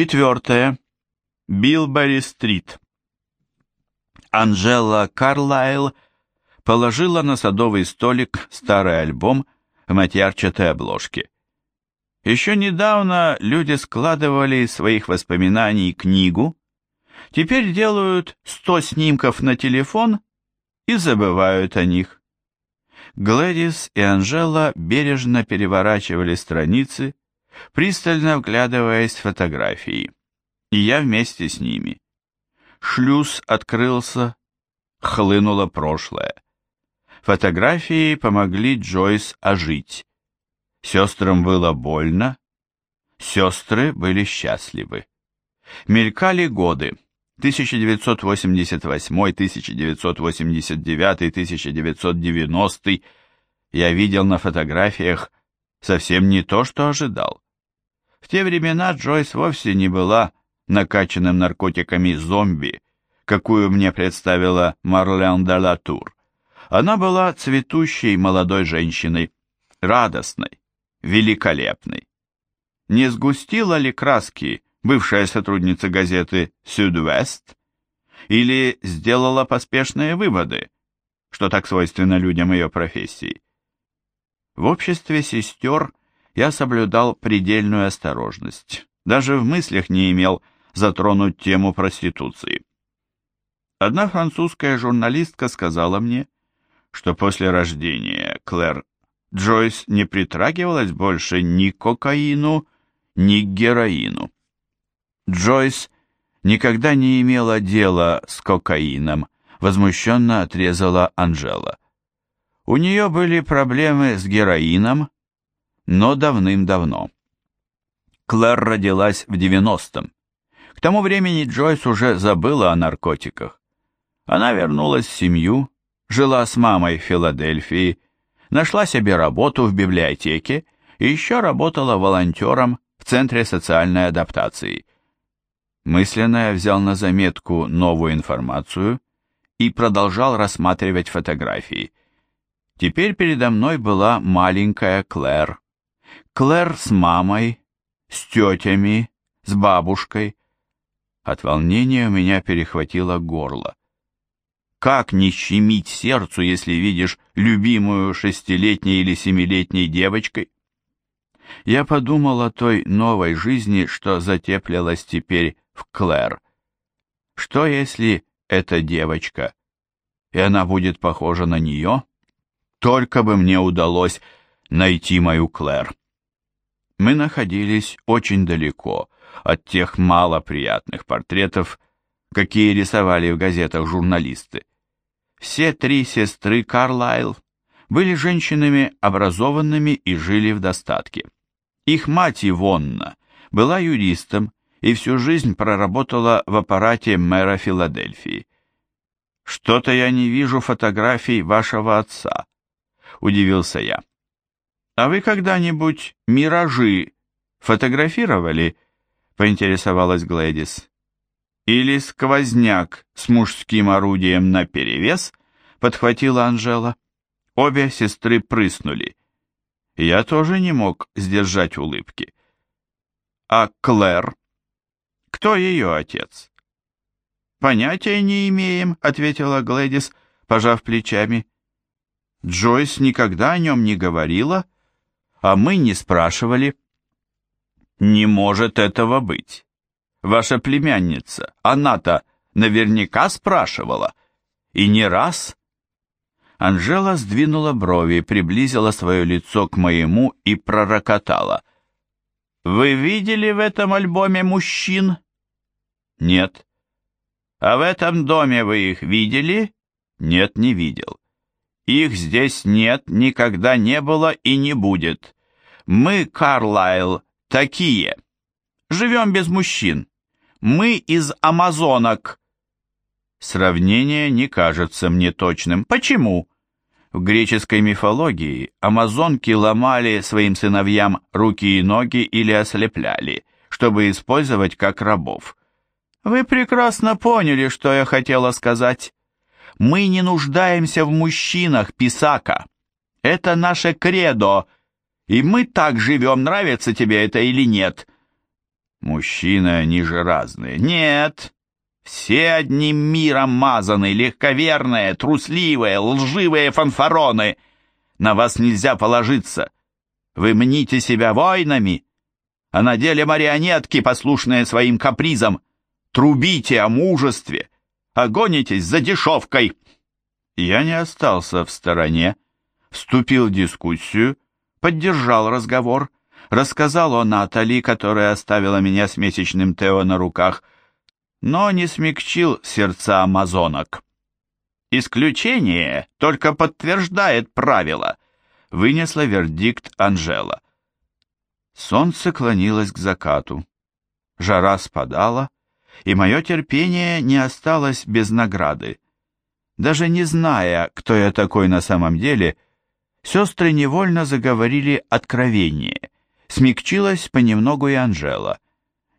Четвертое. Билбери-стрит. Анжела Карлайл положила на садовый столик старый альбом в матьярчатой обложке. Еще недавно люди складывали из своих воспоминаний книгу, теперь делают сто снимков на телефон и забывают о них. Глэдис и Анжела бережно переворачивали страницы, пристально вглядываясь в фотографии. И я вместе с ними. Шлюз открылся, хлынуло прошлое. Фотографии помогли Джойс ожить. Сестрам было больно, сестры были счастливы. Мелькали годы. 1988, 1989, 1990. Я видел на фотографиях совсем не то, что ожидал. В те времена Джойс вовсе не была накачанным наркотиками зомби, какую мне представила Марлен Далатур. Она была цветущей молодой женщиной, радостной, великолепной. Не сгустила ли краски бывшая сотрудница газеты «Сюдвест»? Или сделала поспешные выводы, что так свойственно людям ее профессии? В обществе сестер я соблюдал предельную осторожность, даже в мыслях не имел затронуть тему проституции. Одна французская журналистка сказала мне, что после рождения Клэр Джойс не притрагивалась больше ни к кокаину, ни к героину. Джойс никогда не имела дела с кокаином, возмущенно отрезала Анжела. У нее были проблемы с героином, но давным-давно. Клэр родилась в 90-м. К тому времени Джойс уже забыла о наркотиках. Она вернулась в семью, жила с мамой в Филадельфии, нашла себе работу в библиотеке и еще работала волонтером в Центре социальной адаптации. Мысленно я взял на заметку новую информацию и продолжал рассматривать фотографии – Теперь передо мной была маленькая Клэр. Клэр с мамой, с тетями, с бабушкой. От волнения у меня перехватило горло. Как не щемить сердцу, если видишь любимую шестилетней или семилетней девочкой? Я подумал о той новой жизни, что затеплилась теперь в Клэр. Что если эта девочка, и она будет похожа на нее? Только бы мне удалось найти мою Клэр. Мы находились очень далеко от тех малоприятных портретов, какие рисовали в газетах журналисты. Все три сестры Карлайл были женщинами образованными и жили в достатке. Их мать Ивонна была юристом и всю жизнь проработала в аппарате мэра Филадельфии. «Что-то я не вижу фотографий вашего отца», удивился я. «А вы когда-нибудь миражи фотографировали?» — поинтересовалась Глэдис. «Или сквозняк с мужским орудием наперевес?» — подхватила Анжела. Обе сестры прыснули. Я тоже не мог сдержать улыбки. «А Клэр? Кто ее отец?» «Понятия не имеем», — ответила Глэдис, пожав плечами. Джойс никогда о нем не говорила, а мы не спрашивали. Не может этого быть. Ваша племянница, она-то наверняка спрашивала. И не раз. Анжела сдвинула брови, приблизила свое лицо к моему и пророкотала. «Вы видели в этом альбоме мужчин?» «Нет». «А в этом доме вы их видели?» «Нет, не видел». Их здесь нет, никогда не было и не будет. Мы, Карлайл, такие. Живем без мужчин. Мы из амазонок. Сравнение не кажется мне точным. Почему? В греческой мифологии амазонки ломали своим сыновьям руки и ноги или ослепляли, чтобы использовать как рабов. Вы прекрасно поняли, что я хотела сказать. Мы не нуждаемся в мужчинах, Писака. Это наше кредо, и мы так живем, нравится тебе это или нет. Мужчины, они же разные. Нет, все одним миром мазаны, легковерные, трусливые, лживые фанфароны. На вас нельзя положиться. Вы мните себя войнами, а на деле марионетки, послушные своим капризам. Трубите о мужестве, Огонитесь за дешевкой!» Я не остался в стороне, вступил в дискуссию, поддержал разговор, рассказал о Натали, которая оставила меня с месячным Тео на руках, но не смягчил сердца амазонок. «Исключение только подтверждает правило», — вынесла вердикт Анжела. Солнце клонилось к закату. Жара спадала, и мое терпение не осталось без награды. Даже не зная, кто я такой на самом деле, сестры невольно заговорили откровение. Смягчилась понемногу и Анжела.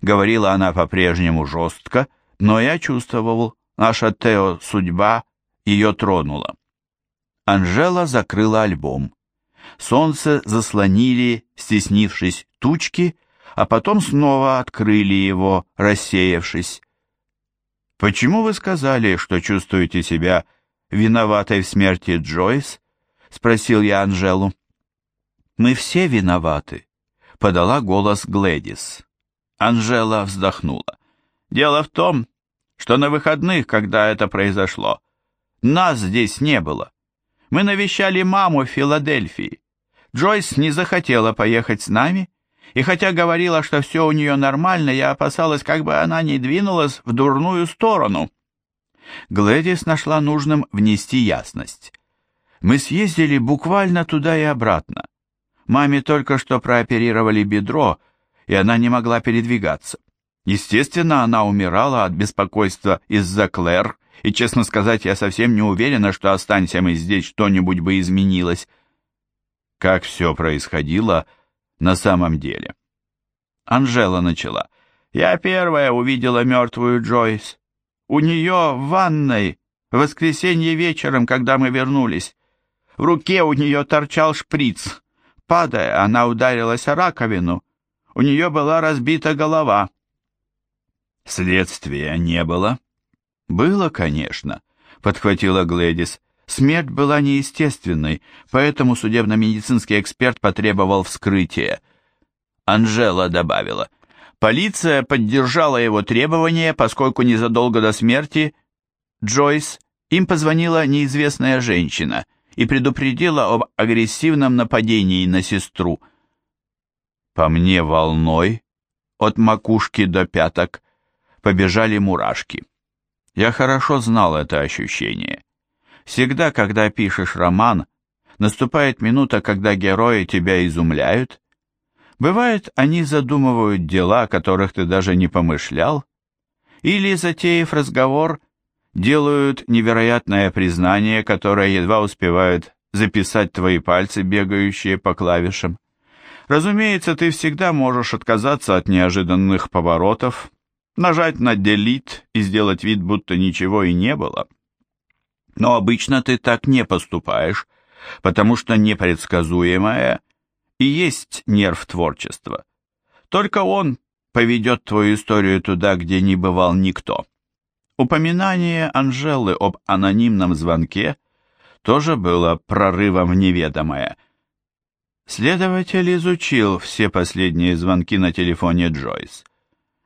Говорила она по-прежнему жестко, но я чувствовал, наша Тео судьба ее тронула. Анжела закрыла альбом. Солнце заслонили, стеснившись, тучки — а потом снова открыли его, рассеявшись. «Почему вы сказали, что чувствуете себя виноватой в смерти Джойс?» — спросил я Анжелу. «Мы все виноваты», — подала голос Гледис. Анжела вздохнула. «Дело в том, что на выходных, когда это произошло, нас здесь не было. Мы навещали маму в Филадельфии. Джойс не захотела поехать с нами, и хотя говорила, что все у нее нормально, я опасалась, как бы она не двинулась в дурную сторону. Глэдис нашла нужным внести ясность. Мы съездили буквально туда и обратно. Маме только что прооперировали бедро, и она не могла передвигаться. Естественно, она умирала от беспокойства из-за Клэр, и, честно сказать, я совсем не уверена, что останься мы здесь, что-нибудь бы изменилось. Как все происходило, — на самом деле. Анжела начала. «Я первая увидела мертвую Джойс. У нее в ванной, в воскресенье вечером, когда мы вернулись. В руке у нее торчал шприц. Падая, она ударилась о раковину. У нее была разбита голова». «Следствия не было?» «Было, конечно», — подхватила Глэдис. Смерть была неестественной, поэтому судебно-медицинский эксперт потребовал вскрытия. Анжела добавила. Полиция поддержала его требования, поскольку незадолго до смерти Джойс им позвонила неизвестная женщина и предупредила об агрессивном нападении на сестру. По мне волной, от макушки до пяток, побежали мурашки. Я хорошо знал это ощущение. Всегда, когда пишешь роман, наступает минута, когда герои тебя изумляют. Бывает, они задумывают дела, которых ты даже не помышлял, или, затеяв разговор, делают невероятное признание, которое едва успевают записать твои пальцы, бегающие по клавишам. Разумеется, ты всегда можешь отказаться от неожиданных поворотов, нажать на «делит» и сделать вид, будто ничего и не было но обычно ты так не поступаешь, потому что непредсказуемое и есть нерв творчества. Только он поведет твою историю туда, где не бывал никто. Упоминание Анжелы об анонимном звонке тоже было прорывом в неведомое. Следователь изучил все последние звонки на телефоне Джойс.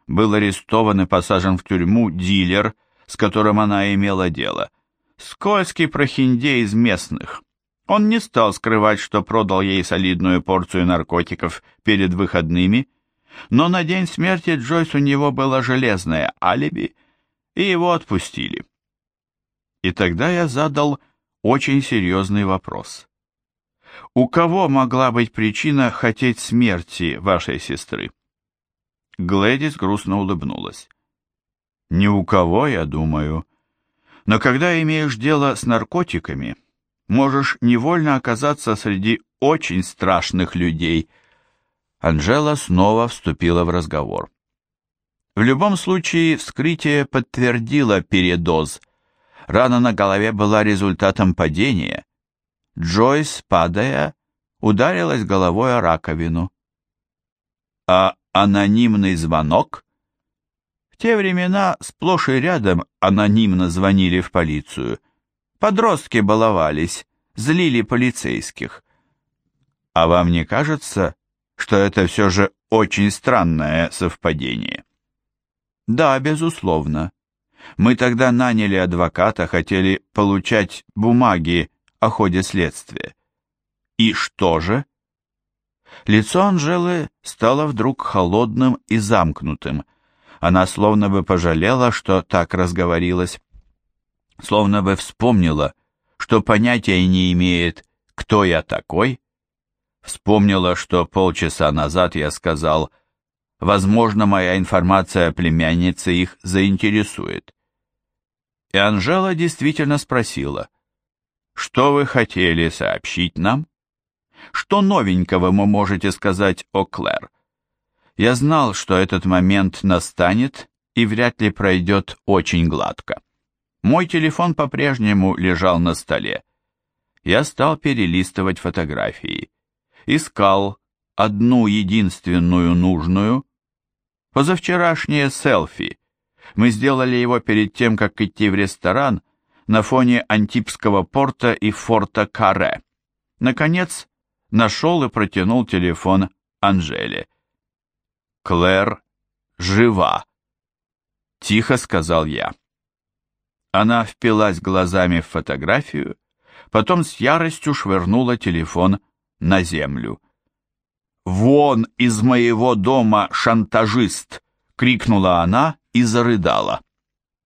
Был арестован и посажен в тюрьму дилер, с которым она имела дело – скользкий прохиндей из местных. Он не стал скрывать, что продал ей солидную порцию наркотиков перед выходными, но на день смерти Джойс у него было железное алиби, и его отпустили. И тогда я задал очень серьезный вопрос. У кого могла быть причина хотеть смерти вашей сестры? Глэдис грустно улыбнулась. «Ни у кого, я думаю», но когда имеешь дело с наркотиками, можешь невольно оказаться среди очень страшных людей. Анжела снова вступила в разговор. В любом случае, вскрытие подтвердило передоз. Рана на голове была результатом падения. Джойс, падая, ударилась головой о раковину. А анонимный звонок в те времена сплошь и рядом анонимно звонили в полицию. Подростки баловались, злили полицейских. А вам не кажется, что это все же очень странное совпадение? Да, безусловно. Мы тогда наняли адвоката, хотели получать бумаги о ходе следствия. И что же? Лицо Анжелы стало вдруг холодным и замкнутым. Она словно бы пожалела, что так разговорилась. Словно бы вспомнила, что понятия не имеет, кто я такой. Вспомнила, что полчаса назад я сказал, возможно, моя информация о племяннице их заинтересует. И Анжела действительно спросила, что вы хотели сообщить нам? Что новенького вы можете сказать о Клэр? Я знал, что этот момент настанет и вряд ли пройдет очень гладко. Мой телефон по-прежнему лежал на столе. Я стал перелистывать фотографии. Искал одну единственную нужную. Позавчерашнее селфи. Мы сделали его перед тем, как идти в ресторан на фоне Антипского порта и форта Каре. Наконец, нашел и протянул телефон Анжеле. Клэр жива!» Тихо сказал я. Она впилась глазами в фотографию, потом с яростью швырнула телефон на землю. «Вон из моего дома шантажист!» — крикнула она и зарыдала.